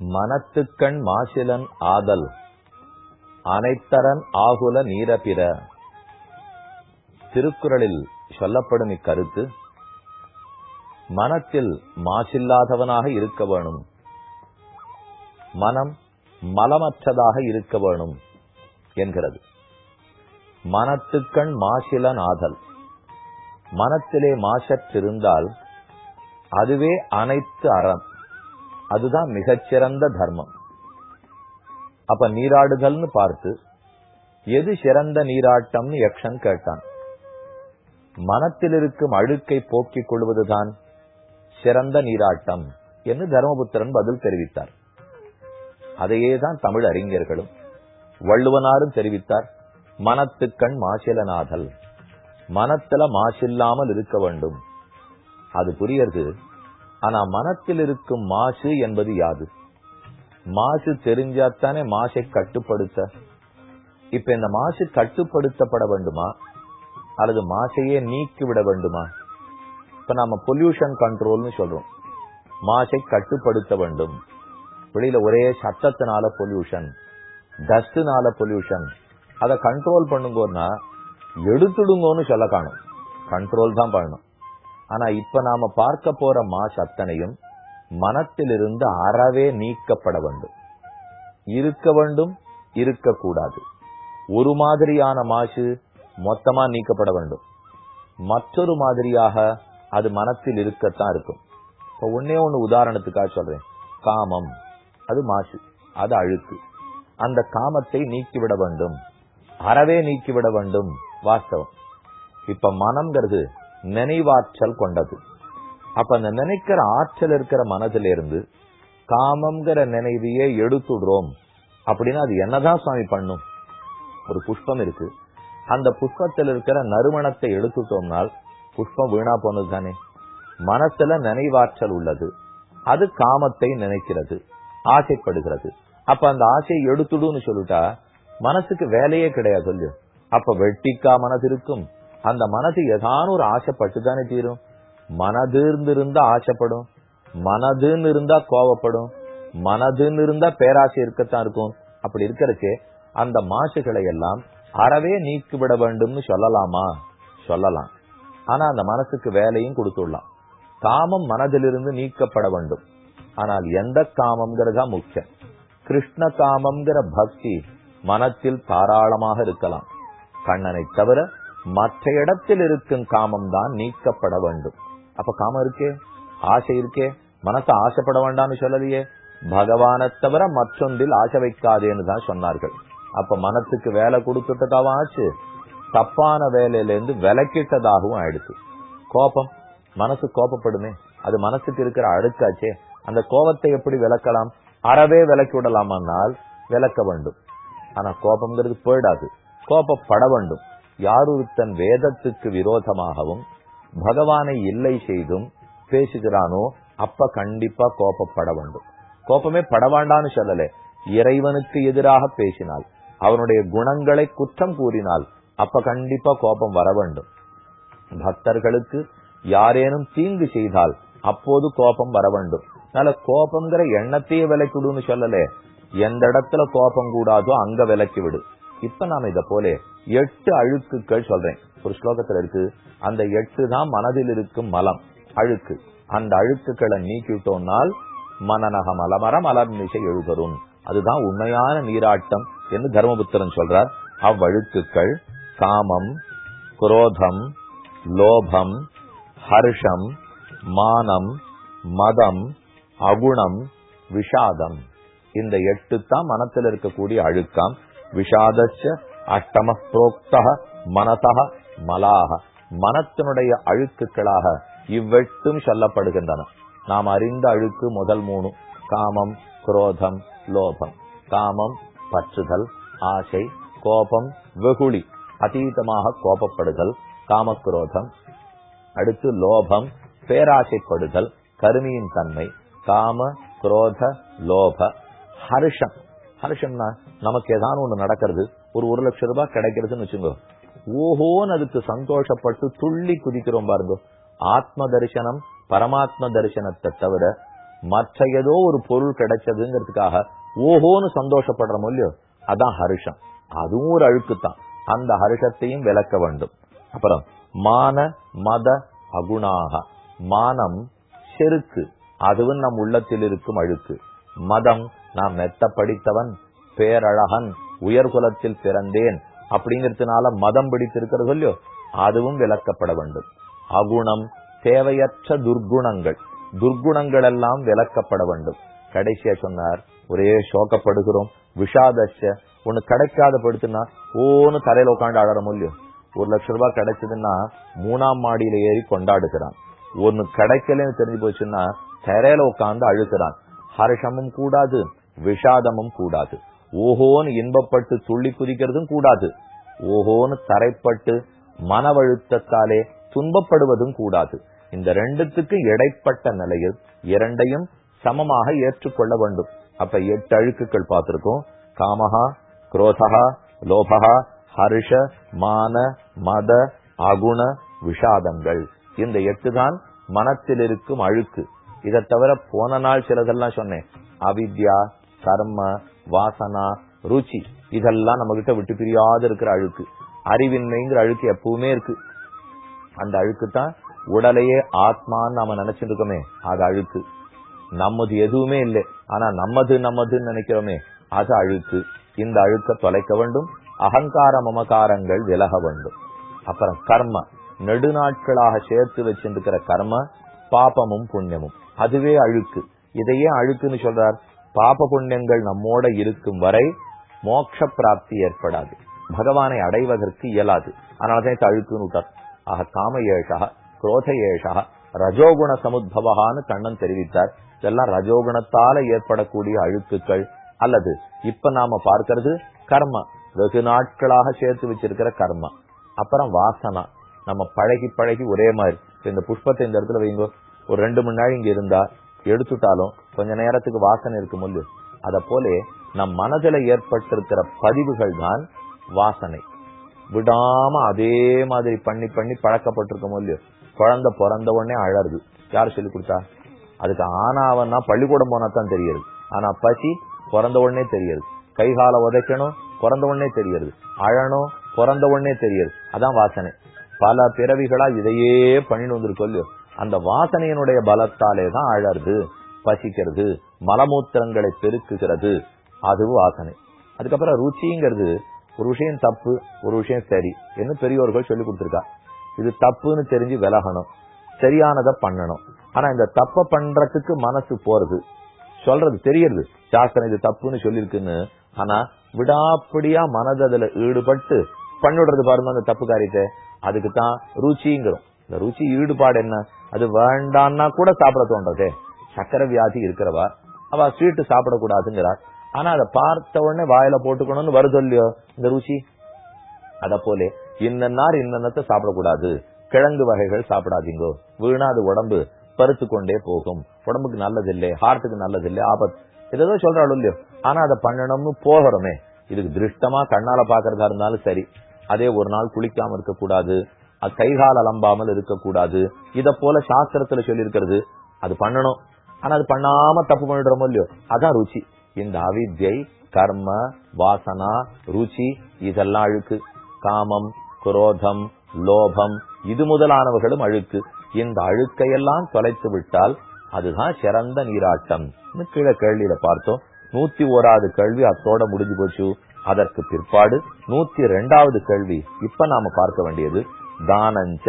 மனத்துக்கண் மாசிலன் ஆதல் அனைத்தரன் ஆகுல நீரபிற திருக்குறளில் சொல்லப்படும் இக்கருத்து மனத்தில் மாசில்லாதவனாக இருக்க வேணும். மனம் மலமற்றதாக இருக்க வேணும் என்கிறது. மனத்துக்கண் மாசிலன் ஆதல் மனத்திலே மாசற்றிருந்தால் அதுவே அனைத்து அறம். அதுதான் மிகச்சிறந்த தர்மம். அப்ப நீராடுதல்னு பார்த்து எது சிறந்த நீராட்டம்னு யக்ஷன் கேட்டான். மனத்தில் இருக்கும் அழுக்கை போக்கிக் கொள்வதுதான் சிறந்த நீராட்டம் என்று தர்மபுத்திரன் பதில் தெரிவித்தார். அதையே தான் தமிழ் அறிஞர்களும் வள்ளுவனாரும் தெரிவித்தார். மனத்துக்கண் மாசிலனாதல். மனத்துல மாசில்லாமல் இருக்க வேண்டும். அது புரியறது. ஆனா மனத்தில் இருக்கும் மாசு என்பது யாது? மாசு தெரிஞ்சாத்தானே மாசை கட்டுப்படுத்த? இப்ப இந்த மாசு கட்டுப்படுத்தப்பட வேண்டுமா? அல்லது மாசையே நீக்கி விட வேண்டுமா? இப்ப நாம பொல்யூஷன் கண்ட்ரோல்னு சொல்றோம். மாசை கட்டுப்படுத்த வேண்டும். வெளியில ஒரே சத்தத்தினால பொல்யூஷன் டஸ்ட்னால பொல்யூஷன் அதை கண்ட்ரோல் பண்ணுங்கன்னா எடுத்துடுங்கன்னு சொல்ல காணும். கண்ட்ரோல் தான் பண்ணணும். ஆனா இப்ப நாம பார்க்க போற மாசு அத்தனையும் மனத்திலிருந்து அறவே நீக்கப்பட வேண்டும். இருக்க வேண்டும் இருக்கக்கூடாது ஒரு மாதிரியான மாசு மொத்தமா நீக்கப்பட வேண்டும். மற்றொரு மாதிரியாக அது மனத்தில் இருக்கத்தான் இருக்கும். இப்ப ஒன்னே ஒண்ணு உதாரணத்துக்காக சொல்றேன். காமம் அது மாசு அது அழுக்கு. அந்த காமத்தை நீக்கிவிட வேண்டும். அறவே நீக்கிவிட வேண்டும் வாஸ்தவம். இப்ப மனம்ங்கிறது நினைவாற்றல் கொண்டது. அப்ப அந்த நினைக்கிற ஆற்றல் இருக்கிற மனதிலிருந்து காமம்ங்கிற நினைவையே எடுத்துடுறோம். அப்படின்னா அது என்னதான் சுவாமி பண்ணும்? ஒரு புஷ்பம் இருக்கு. அந்த புஷ்பத்தில் இருக்கிற நறுமணத்தை எடுத்துட்டோம்னால் புஷ்பம் வீணா போனது தானே? மனசுல நினைவாற்றல் உள்ளது. அது காமத்தை நினைக்கிறது ஆசைப்படுகிறது. அப்ப அந்த ஆசையை எடுத்துடுன்னு சொல்லிட்டா மனசுக்கு வேலையே கிடையாது சொல்லு அப்ப வெட்டிக்கா மனது இருக்கும். அந்த மனது ஏதான ஒரு ஆசைப்பட்டு தானே தீரும். மனதுன்னு இருந்தா ஆசைப்படும். மனதுன்னு இருந்தா கோவப்படும். மனதுன்னு இருந்தா பேராசை இருக்கத்தான் இருக்கும். அப்படி இருக்கிறச்சே அந்த மாசுகளை எல்லாம் அறவே நீக்கிவிட வேண்டும்னு சொல்லலாமா? சொல்லலாம். ஆனா அந்த மனசுக்கு வேலையும் கொடுத்துடலாம். காமம் மனதிலிருந்து நீக்கப்பட வேண்டும். ஆனால் எந்த காமம்ங்கிறதா முக்கியம். கிருஷ்ண காமம்ங்கிற பக்தி மனத்தில் தாராளமாக இருக்கலாம். கண்ணனை தவிர மற்ற இடத்தில் இருக்கும் காமம் தான் நீக்கப்பட வேண்டும். அப்ப காமம் இருக்கே? ஆசை இருக்கே? மனசை ஆசைப்பட வேண்டாம்னு சொல்லலையே? பகவானை தவிர மற்றொன்றில் ஆசை வைக்காதேன்னு தான் சொன்னார்கள். அப்ப மனத்துக்கு வேலை கொடுத்துட்டதாவும் ஆச்சு. தப்பான வேலையில இருந்து விலக்கிட்டதாகவும் ஆயிடுச்சு. கோபம். மனசு கோபப்படுமே? அது மனசுக்கு இருக்கிற அழுக்காச்சே அந்த கோபத்தை எப்படி விளக்கலாம்? அறவே விலக்கி விடலாமானால் விளக்க வேண்டும். ஆனா கோபம்ங்கிறது போயிடாது. கோபப்பட வேண்டும். யார் ஒருத்தன் வேதத்துக்கு விரோதமாகவும் பகவானை இல்லை செய்தும் பேசுகிறானோ அப்ப கண்டிப்பா கோபப்பட வேண்டும். கோபமே படவாண்டான்னு சொல்லல. இறைவனுக்கு எதிராக பேசினால் அவனுடைய குணங்களை குற்றம் கூறினால் அப்ப கண்டிப்பா கோபம் வர வேண்டும். பக்தர்களுக்கு யாரேனும் தீங்கு செய்தால் அப்போது கோபம் வர வேண்டும். அதனால கோபம்ங்கிற எண்ணத்தையே விலைக்கிடுன்னு சொல்லலே. எந்த இடத்துல கோபம் கூடாதோ அங்க விலக்கி விடு இப்ப நாம இத போல எட்டு அழுக்குகள் சொல்றேன். ஒரு ஸ்லோகத்துல இருக்கு அந்த எட்டு தான் மனதில் இருக்கும் மலம் அழுக்கு. அந்த அழுக்குகளை நீக்கிட்டோம்னால் மனநக மலமர மலர்மிசை எழுதரும் அதுதான் உண்மையான நீராட்டம் என்று தர்மபுத்திரன் சொல்றார். அவ்வழுக்குகள் காமம் குரோதம் லோபம் ஹர்ஷம் மானம் மதம் அகுணம் விஷாதம். இந்த எட்டு தான் மனத்தில் இருக்கக்கூடிய அழுக்கம். விஷாதச்ச அஷ்டம புரோக்தக மனசக மலாக மனத்தினுடைய அழுக்குகளாக இவ்வெட்டும் சொல்லப்படுகின்றன. நாம் அறிந்த அழுக்கு முதல் மூணு. காமம் குரோதம் லோபம். காமம் பற்றுதல் ஆசை கோபம் வெகுளி. அதீதமாக கோபப்படுதல் காமக்ரோதம் அடுத்து லோபம் பேராசைப்படுதல் கருமியின் தன்மை. காம குரோத லோப ஹர்ஷம். ஹர்ஷம்னா நமக்கு ஏதாவது ஒண்ணு நடக்கிறது. ஒரு ஒரு லட்சம் ரூபாய் கிடைக்கிறதுன்னு வச்சுக்கோ ஓஹோன்னு அதுக்கு சந்தோஷப்பட்டு துள்ளி குதிக்கிறோம் பாருங்க. ஆத்ம தரிசனம் பரமாத்ம தரிசனத்தை தவிர மற்ற ஏதோ ஒரு பொருள் கிடைச்சதுங்கிறதுக்காக ஓஹோன்னு சந்தோஷப்படுறோம் இல்லையோ? அதான் ஹர்ஷம். அதுவும் ஒரு அழுக்கு தான் அந்த ஹர்ஷத்தையும் விளக்க வேண்டும். அப்புறம் மான மத அகுணாக. மானம் செருக்கு. அதுவும் நம் உள்ளத்தில் இருக்கும் அழுக்கு. மதம் நான் மெத்த படித்தவன் பேரழகன் உயர்குலத்தில் பிறந்தேன் அப்படிங்கிறதுனால மதம் பிடித்திருக்கிறது இல்லையோ அதுவும் விளக்கப்பட வேண்டும். அகுணம் தேவையற்ற துர்குணங்கள் துர்குணங்கள் எல்லாம் விளக்கப்பட வேண்டும். கடைசியா சொன்னார் ஒரே சோகப்படுகிறோம் விஷாதச்ச ஒண்ணு கிடைக்காத படுத்துனா ஓன்னு தலையில உட்காந்து அழற முடியும் ஒரு லட்சம் ரூபாய் கிடைச்சதுன்னா மூணாம் மாடியில ஏறி கொண்டாடுகிறான். ஒன்னு கிடைக்கலன்னு தெரிஞ்சு போச்சுன்னா தரையில உட்காந்து அழுகிறான். ஹர்ஷமும் கூடாது விஷாதமும் கூடாது. ஓஹோன்னு இன்பப்பட்டு துள்ளி குதிக்கிறதும் கூடாது. ஓஹோன்னு தரைப்பட்டு மனவழுத்தத்தாலே துன்பப்படுவதும் கூடாது. இந்த ரெண்டுத்துக்கு இடைப்பட்ட நிலையில் இரண்டையும் சமமாக ஏற்றுக்கொள்ள வேண்டும். அப்ப எட்டு அழுக்குகள் பார்த்திருக்கோம். காமஹா குரோதஹா லோபகா ஹர்ஷ மான மத அகுண விஷாதங்கள். இந்த எட்டு தான் மனத்தில் இருக்கும் அழுக்கு. இதை தவிர போன நாள் சிலதெல்லாம் சொன்னேன். அவித்யா கர்ம வாசனா ருச்சி இதெல்லாம் நம்ம கிட்ட விட்டு பிரியாத இருக்கிற அழுக்கு. அறிவின்மைங்கிற அழுக்கு எப்பவுமே இருக்கு. அந்த அழுக்கு தான் உடலையே ஆத்மான்னு நாம நினைச்சிட்டு இருக்கோமே அது அழுக்கு. நம்மது எதுவுமே இல்லை. ஆனா நம்மது நம்மதுன்னு நினைக்கிறோமே அது அழுக்கு. இந்த அழுக்க தொலைக்க வேண்டும் அகங்கார மமகாரங்கள் விலக வேண்டும். அப்புறம் கர்ம. நெடுநாட்களாக சேர்த்து வச்சிருக்கிற கர்ம பாபமும் புண்ணியமும். அதுவே அழுக்கு. இதையே அழுக்குன்னு சொல்றார். பாப புண்ணியங்கள் நம்மோட இருக்கும் வரை மோட்ச பிராப்தி ஏற்படாது. பகவானை அடைவதற்கு இயலாது. அதனாலதான் தழுக்குன்னு விட்டார். ஆக காம ஏஷா குரோத ஏஷா ரஜோகுண சமுத்பவான்னு கண்ணன் தெரிவித்தார். இதெல்லாம் ரஜோகுணத்தால ஏற்படக்கூடிய அழுக்குகள். அல்லது இப்ப நாம பார்க்கிறது கர்ம. வெகு நாட்களாக சேர்த்து வச்சிருக்கிற கர்ம. அப்புறம் வாசனா. நம்ம பழகி பழகி ஒரே மாதிரி. இந்த புஷ்பத்தை இந்த இடத்துல வைங்க. ஒரு ரெண்டு மணி நேரம் இங்க இருந்தா எடுத்துட்டாலும் கொஞ்ச நேரத்துக்கு வாசனை இருக்கு முள்ளு. அத போல நம் மனதில் ஏற்பட்டிருக்கிற பதிவுகள் தான் வாசனை. விடாம அதே மாதிரி பண்ணி பண்ணி பழக்கப்பட்டிருக்க இல்லையோ குழந்தை பிறந்த உடனே அழறது. யார் சொல்லி கொடுத்தா? அதுக்கு ஆனாவன்னா பள்ளிக்கூடம் போனா தான் தெரியுது ஆனா பசி பிறந்த உடனே தெரியுது கைகால உதைக்கணும் பிறந்த உடனே தெரியுது அழணும் பிறந்த உடனே தெரியுது அதான் வாசனை. பல பிறவிகளா இதையே பண்ணிட்டு வந்திருக்கோம் இல்லையோ. அந்த வாசனையினுடைய பலத்தாலே தான் அழறது பசிக்கிறது மலமூத்திரங்களை பெருக்குகிறது. அது வாசனை. அதுக்கப்புறம் ருச்சிங்கிறது ஒரு விஷயம் தப்பு ஒரு விஷயம் சரி என்ன பெரியோர்கள் சொல்லி கொடுத்துருக்கா. இது தப்புன்னு தெரிஞ்சு விலகணும். சரியானதை பண்ணணும். ஆனா இந்த தப்ப பண்றதுக்கு மனசு போறது. சொல்றது தெரியறது. சாஸ்திரம் இது தப்புன்னு சொல்லிருக்குன்னு ஆனா விடாப்படியா மனது அதுல ஈடுபட்டு பண்ணிவிடுறது பாருங்க அந்த தப்பு காரியத்தை. அதுக்கு தான் ருச்சிங்கிறோம். இந்த ருச்சி ஈடுபாடு என்ன? அது வேண்டான்னா கூட சாப்பிட தோன்றது. சக்கரை வியாதி இருக்கிறவா? அவ ஸ்வீட்டு சாப்பிடக்கூடாதுங்கிறார் ஆனா அதை பார்த்த உடனே வாயில போட்டுக்கணும்னு வருது இல்லையோ இந்த ருச்சி? அத போல இன்னன்னார் இன்னத்தை சாப்பிடக்கூடாது. கிழங்கு வகைகள் சாப்பிடாதீங்கோ. வீணா அது உடம்பு பருத்து கொண்டே போகும். உடம்புக்கு நல்லதில்லை ஹார்ட்டுக்கு நல்லதில்லை ஆபத்து ஏதோ சொல்றாள் இல்லையோ. ஆனா அதை பண்ணணும்னு போகிறோமே. இதுக்கு திருஷ்டமா கண்ணால பாக்குறதா இருந்தாலும் சரி. அதே ஒரு நாள் குளிக்காம இருக்கக்கூடாது. அது கைகால் அலம்பாமல் இருக்கக்கூடாது. இத போல சாஸ்திரத்துல சொல்லியிருக்கிறது. அது பண்ணணும். ஆனா அது பண்ணாம தப்பு பண்ணிடுறோமோ இல்லையோ? அதான் ருச்சி. இந்த அவித்யை கர்ம வாசனா ருச்சி இதெல்லாம் அழுக்கு. காமம் குரோதம் லோபம் இது முதலானவர்களும் அழுக்கு. இந்த அழுக்கையெல்லாம் தொலைத்து விட்டால் அதுதான் சிறந்த நீராட்டம். கீழே கேள்வியில பார்த்தோம். நூத்தி ஓராவது கேள்வி அத்தோட முடிஞ்சு போச்சு. அதற்கு பிற்பாடு நூத்தி ரெண்டாவது கேள்வி. இப்ப நாம பார்க்க வேண்டியது தானஞ்ச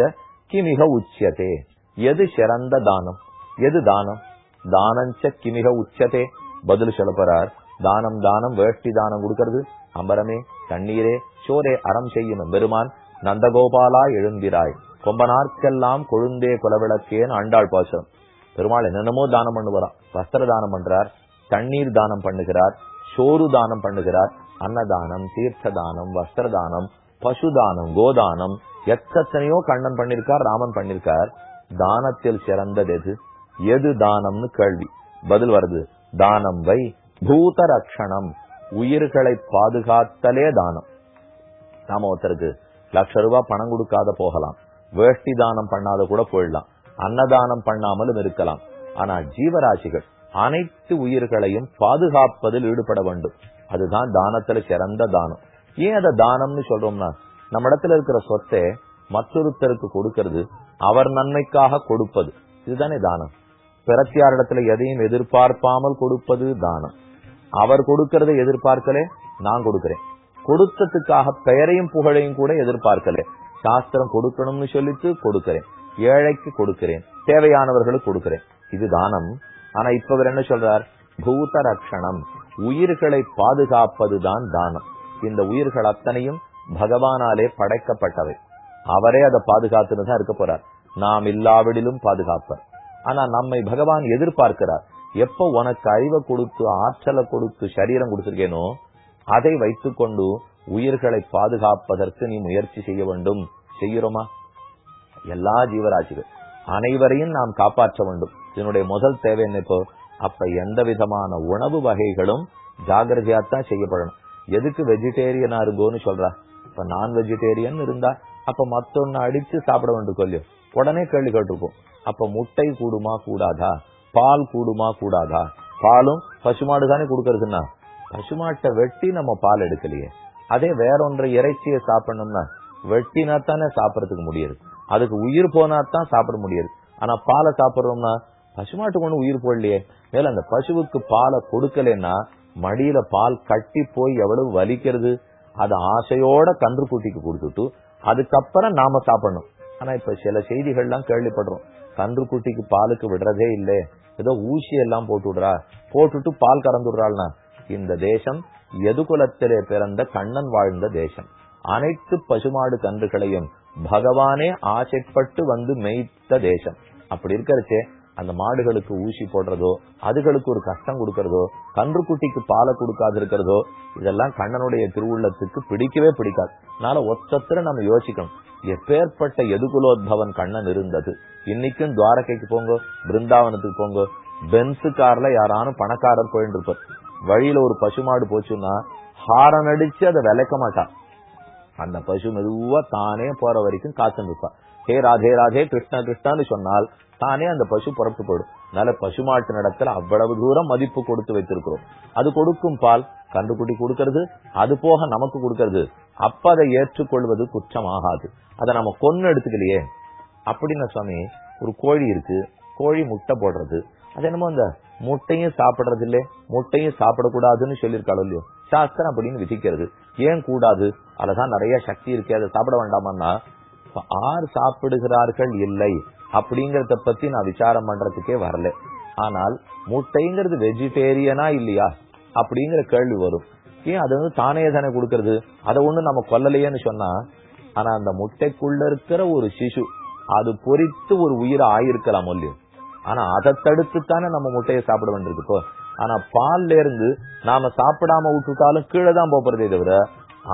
கிமிக உச்சியதே. எது சிறந்த தானம்? எது தானம்? தானஞ்ச கிமிக உச்சதே பதில் சொல்லப்படுறார் தானம் தானம் வேஷ்டி தானம் கொடுக்கறது. அம்பரமே தண்ணீரே சோரே அறம் செய்யும் பெருமான் நந்தகோபாலா எழுந்திராய். நாட்கெல்லாம் கொழுந்தே குலவிளக்கேன்னு ஆண்டாள் பாசம் பெருமாள் என்னென்னமோ தானம் பண்ணுவாராம். வஸ்திர தானம் பண்றார் தண்ணீர் தானம் பண்ணுகிறார் சோறு தானம் பண்ணுகிறார். அன்னதானம் தீர்த்த தானம் வஸ்திர தானம் பசுதானம் கோதானம் எத்தனையோ கண்ணன் பண்ணிருக்கார் ராமன் பண்ணிருக்கார். தானத்தில் சிறந்தது எது? எது தானம்னு கேள்வி. பதில் வருது தானம் வை பூத ரக்ஷணம் உயிர்களை பாதுகாத்தலே தானம். நாம ஒருத்தருக்கு லட்ச ரூபாய் பணம் கொடுக்காத போகலாம். வேஷ்டி தானம் பண்ணாத கூட போயிடலாம். அன்னதானம் பண்ணாமலும் இருக்கலாம். ஆனா ஜீவராசிகள் அனைத்து உயிர்களையும் பாதுகாப்பதில் ஈடுபட வேண்டும். அதுதான் தானத்துல சிறந்த தானம். ஏன் அதை தானம்னு சொல்றோம்னா நம்ம இடத்துல இருக்கிற சொத்தை மற்றொருத்தருக்கு கொடுக்கிறது அவர் நன்மைக்காக கொடுப்பது. இதுதானே தானம். பிறத்தியாரிடத்துல எதையும் எதிர்பார்ப்பாமல் கொடுப்பது தானம். அவர் கொடுக்கறதை எதிர்பார்க்கலே நான் கொடுக்கிறேன். கொடுத்ததுக்காக பெயரையும் புகழையும் கூட எதிர்பார்க்கல. சாஸ்திரம் கொடுக்கணும்னு சொல்லிட்டு கொடுக்கிறேன். ஏழைக்கு கொடுக்கிறேன். தேவையானவர்களுக்கு கொடுக்கிறேன். இது தானம். ஆனா இப்ப அவர் என்ன சொல்றார்? பூத ரக்ஷணம் உயிர்களை பாதுகாப்பதுதான் தானம். இந்த உயிர்கள் அத்தனையும் பகவானாலே படைக்கப்பட்டவை. அவரே அதை பாதுகாத்துன்னு தான் இருக்க போறார். நாம் இல்லாவிடிலும் பாதுகாப்பர். ஆனா நம்மை பகவான் எதிர்பார்க்கிறார். எப்ப உனக்கு அறிவை கொடுத்து ஆற்றலை கொடுத்து சரீரம் கொடுத்திருக்கேனோ அதை வைத்துக்கொண்டு உயிர்களை பாதுகாப்பதற்கு நீ முயற்சி செய்ய வேண்டும். செய்கிறோமா? எல்லா ஜீவராசிகள். அனைவரையும் நாம் காப்பாற்ற வேண்டும். இதனுடைய முதல் தேவை என்ன இப்போ? அப்ப எந்த விதமான உணவு வகைகளும் ஜாகிரதையாத்தான் செய்யப்படணும். எதுக்கு வெஜிடேரியனா இருக்கோன்னு சொல்றா? இப்ப நான் வெஜிடேரியன் இருந்தா அப்ப மத்தொன்னு அடிச்சு சாப்பிட வேண்டும் கொல்லியோ உடனே கேள்வி கேட்டிருப்போம் அப்ப முட்டை கூடுமா கூடாதா? பால் கூடுமா கூடாதா? பாலும் பசுமாடு தானே கொடுக்கறதுன்னா? பசுமாட்டை வெட்டி நம்ம பால் எடுக்கலையே. அதே வேற ஒன்ற இறைச்சியை சாப்பிடணும்னா வெட்டினா தானே சாப்பிடறதுக்கு முடியாது. அதுக்கு உயிர் போனா தான் சாப்பிட முடியாது. ஆனா பாலை சாப்பிடுறோம்னா பசுமாட்டுக்கு ஒண்ணு உயிர் போடலையே. மேல அந்த பசுவுக்கு பாலை கொடுக்கலன்னா மடியில பால் கட்டி போய் எவ்வளவு வலிக்கிறது? அது ஆசையோட கன்று குட்டிக்கு கொடுத்துட்டு அதுக்கப்புறம் நாம சாப்பிடணும். ஆனா இப்ப சில செய்திகள்லாம் கேள்விப்படுறோம். கன்று குட்டிக்கு பாலுக்கு விடுறதே இல்லை. ஏதோ ஊசி எல்லாம் போட்டு விடுறா போட்டுட்டு பால் கறந்து விடுறாள்னா இந்த தேசம் எதுகுலத்திலே பிறந்த கண்ணன் வாழ்ந்த தேசம். அனைத்து பசுமாடு கன்றுகளையும் பகவானே ஆசைப்பட்டு வந்து மேய்த்த தேசம். அப்படி இருக்கிறச்சே அந்த மாடுகளுக்கு ஊசி போடுறதோ அதுகளுக்கு ஒரு கஷ்டம் கொடுக்கறதோ கன்றுக்குட்டிக்கு பாலை கொடுக்காது இருக்கிறதோ இதெல்லாம் கண்ணனுடைய திருவுள்ளத்துக்கு பிடிக்கவே பிடிக்காது. அதனால ஒத்தத்துல நம்ம யோசிக்கணும். எப்பேற்பட்ட எதுகுலோத்பவன் கண்ணன் இருந்தது? இன்னைக்கும் துவாரகைக்கு போங்க பிருந்தாவனத்துக்கு போங்க பென்சு கார்ல யாரானும் பணக்காரர் போயிட்டு இருப்பார். வழியில ஒரு பசுமாடு போச்சுன்னா ஹாரன் அடிச்சு அதை விளக்க மாட்டான். அந்த பசு மெதுவா தானே போற வரைக்கும் காத்துன்னு இருப்பா ஹே ராதே ராதே கிருஷ்ணா கிருஷ்ணான்னு சொன்னால் தானே அந்த பசு புறப்பு போயிடும். அதனால பசுமாட்டு நடத்துல அவ்வளவு தூரம் மதிப்பு கொடுத்து வைத்திருக்கிறோம். அது கொடுக்கும் பால் கண்டுக்குட்டி கொடுக்கறது அது போக நமக்கு கொடுக்கறது. அப்ப அதை ஏற்றுக்கொள்வது குற்றம் ஆகாது அதை நம்ம கொன்னு எடுத்துக்கலையே. அப்படின்னு சுவாமி ஒரு கோழி இருக்கு கோழி முட்டை போடுறது. அது என்னமோ அந்த முட்டையும் சாப்பிடுறது இல்ல முட்டையும் சாப்பிடக்கூடாதுன்னு சொல்லியிருக்காளோ இல்லையோ? சாஸ்திரம் அப்படின்னு விதிக்கிறது. ஏன் கூடாது? அதுலதான் நிறைய சக்தி இருக்கு அதை சாப்பிட வேண்டாமான்னா ஆர் சாப்பிடுகிறார்கள் இல்லை. அப்படிங்கறத பத்தி நான் விசாரம் பண்றதுக்கே வரல. ஆனால் முட்டைங்கிறது வெஜிடேரியனா இல்லையா? அப்படிங்கிற கேள்வி வரும். ஏன் அது வந்து தானே தானே கொடுக்கறது? அதை ஒண்ணு நம்ம கொல்லலையேன்னு சொன்னா ஆனா அந்த முட்டைக்குள்ள இருக்கிற ஒரு சிசு அது பொறித்து ஒரு உயிரை ஆயிருக்கலாம் இல்லையோ ஆனா அதை தடுத்து தானே நம்ம முட்டையை சாப்பிட வேண்டியிருக்கோ. ஆனா பால்ல இருந்து நாம சாப்பிடாம விட்டுட்டாலும் கீழே தான் போறதே தவிர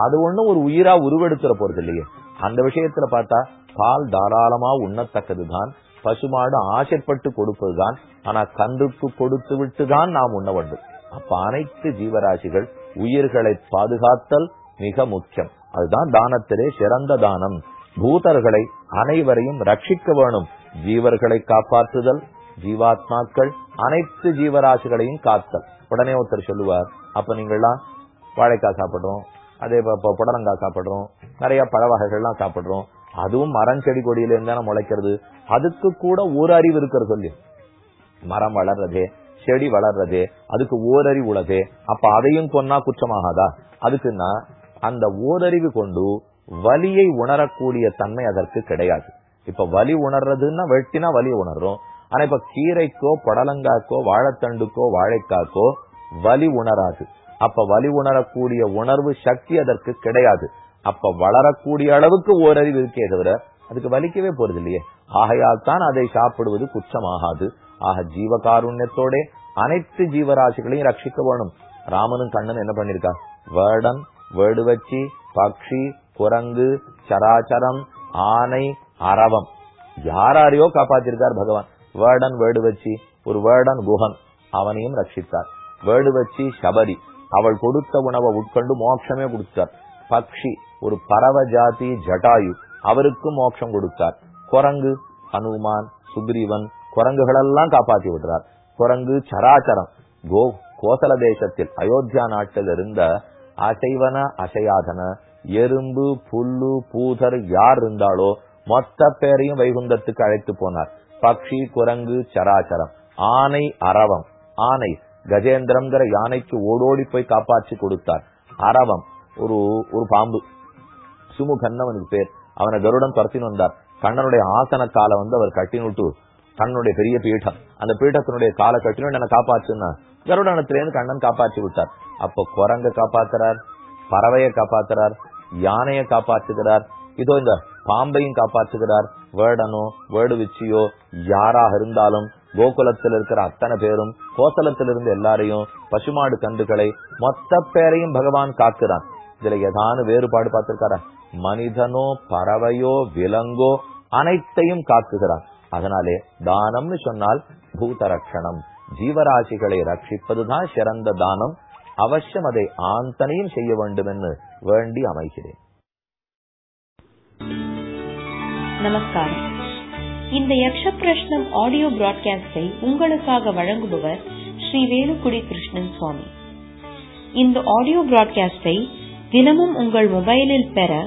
அது ஒண்ணும் ஒரு உயிரா உருவெடுத்துற போறது இல்லையே அந்த விஷயத்துல பார்த்தா பால் தாராளமா உண்ணத்தக்கதுதான். பசுமாடு ஆசைப்பட்டு கொடுப்பதுதான். ஆனா கன்றுக்கு கொடுத்து விட்டுதான் நாம் உண்ண வேண்டும். அப்ப அனைத்து ஜீவராசிகள் உயிர்களை பாதுகாத்தல் மிக முக்கியம். அதுதான் தானத்திலே சிறந்த தானம். பூதர்களை அனைவரையும் ரட்சிக்க வேணும். ஜீவர்களை காப்பாற்றுதல் ஜீவாத்மாக்கள் அனைத்து ஜீவராசிகளையும் காத்தல். உடனே ஒருத்தர் சொல்லுவார் அப்ப நீங்கள்லாம் வாழைக்காய் சாப்பிடுறோம் அதே புடலங்காய் சாப்பிடுறோம் நிறைய பழ வகைகள்லாம் சாப்பிடுறோம் அதுவும் மரம் செடி கொடியில இருந்தான முளைக்கிறது. அதுக்கு கூட ஒரு அறிவு இருக்கிற சொல்லி. மரம் வளர்றதே செடி வளர்றதே அதுக்கு ஓரறிவு உள்ளதே. அப்ப அதையும் கொன்னா குற்றமாகாதா? அதுக்குன்னா அந்த ஓரறிவு கொண்டு வலியை உணரக்கூடிய தன்மை அதற்கு கிடையாது. இப்ப வலி உணர்றதுன்னா வெட்டினா வலி உணர்றோம். ஆனா இப்ப கீரைக்கோ புடலங்காக்கோ வாழைத்தண்டுக்கோ வாழைக்காக்கோ வலி உணராது. அப்ப வலி உணரக்கூடிய உணர்வு சக்தி அதற்கு கிடையாது. அப்ப வளரக்கூடிய அளவுக்கு ஓரறிவு இருக்கே தவிர அதுக்கு வலிக்கவே போறது இல்லையே ஆகையால் தான் அதை சாப்பிடுவது குற்றமாகாது. ஆக ஜீவகாருண்யத்தோட அனைத்து ஜீவராசிகளையும் ரட்சிக்க வேணும். ராமனும் கண்ணன் என்ன பண்ணிருக்கா? வேடன் வேடுவச்சி பக்ஷி குரங்கு சராச்சரம் ஆனை அரவம். யாராரையோ காப்பாத்திருக்கார் பகவான். வேடன் வேடுவச்சி ஒரு வேடன் குஹன் அவனையும் ரட்சித்தார். வேடுவச்சி சபரி. அவள் கொடுத்த உணவை உட்கொண்டு மோட்சமே கொடுத்தார். பக்ஷி ஒரு பறவ ஜாதி ஜட்டாயு அவருக்கும் மோட்சம் கொடுத்தார். குரங்கு ஹனுமான் சுக்ரீவன் குரங்குகளெல்லாம் காப்பாற்றி விடுறார். குரங்கு சராச்சரம் கோ கோசல தேசத்தில் அயோத்தியா நாட்டில் இருந்த அசைவன அசையாதன எறும்பு புல்லு பூதர் யார் இருந்தாலோ மொத்த பேரையும் வைகுந்தத்துக்கு அழைத்து போனார். பக்ஷி குரங்கு சராச்சரம் ஆனை அரவம். ஆனை கஜேந்திரம்ங்கிற யானைக்கு ஓடோடி போய் காப்பாற்றி கொடுத்தார். அரவம். ஒரு ஒரு பாம்பு. சுமுகன் அவனுக்கு பேர். அவனை கருடன் துரத்தின்னு வந்தார். கண்ணனுடைய ஆசன காலை வந்து அவர் கட்டினுட்டு கண்ணனுடைய பெரிய பீடம். அந்த பீடத்தினுடைய காலை கட்டினு என்ன காப்பாற்றுன்னா கருடனத்திலேருந்து கண்ணன் காப்பாற்றி விட்டார். அப்ப குரங்க காப்பாத்துறார் பறவையை காப்பாத்துறார் யானையை காப்பாற்றுகிறார் இதோ இந்த பாம்பையும் காப்பாற்றுகிறார் வேடனோ வேடு விச்சியோ யாராக இருந்தாலும் கோகுலத்தில் இருக்கிற அத்தனை பேரும் கோசலத்தில் இருந்து எல்லாரையும் பசுமாடு கன்றுகளை மொத்த பேரையும் பகவான் காக்குறான். இதுல ஏதான வேறுபாடு பார்த்திருக்காரா? மனிதனோ பறவையோ விலங்கோ அனைத்தையும் காக்குகிறான். அதனாலே தானம்னு சொன்னால் பூதரட்சணம். ஜீவராசிகளை ரட்சிப்பதுதான் சிறந்த தானம். அவசியம் அதை ஆந்தனையும் செய்ய வேண்டும் என்று வேண்டி அமைகிறேன். நமஸ்காரம். இந்த யக்ஷ பிரஷ்னம் ஆடியோ பிராட்காஸ்டை உங்களுக்காக வழங்குபவர் ஸ்ரீ வேலுக்குடி கிருஷ்ணன் சுவாமி. இந்த ஆடியோ பிராட்காஸ்டை தினமும் உங்கள் மொபைலில் பெற